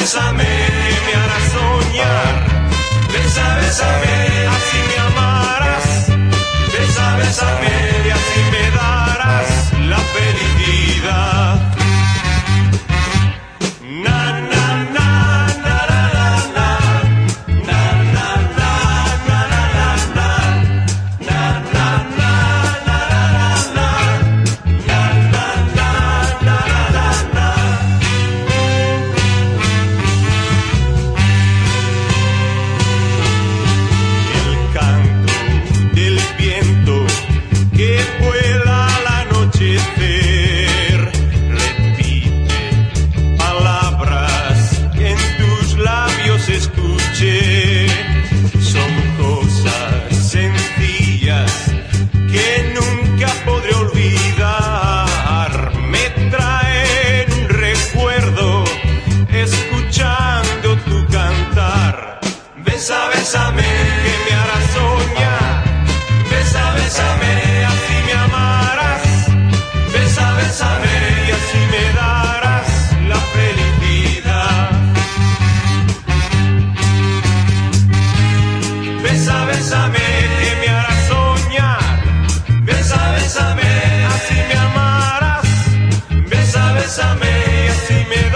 Bésame, me harás soñar. Besa, bésame, así me amarás. bésame, que me hará soñar. Besa, bésame, así me amarás. Besa, bésame y así me darás la felicidad. Besa, bésame, que me hará soñar. Besa, bésame, así me amarás. Besa, bésame y así me darás.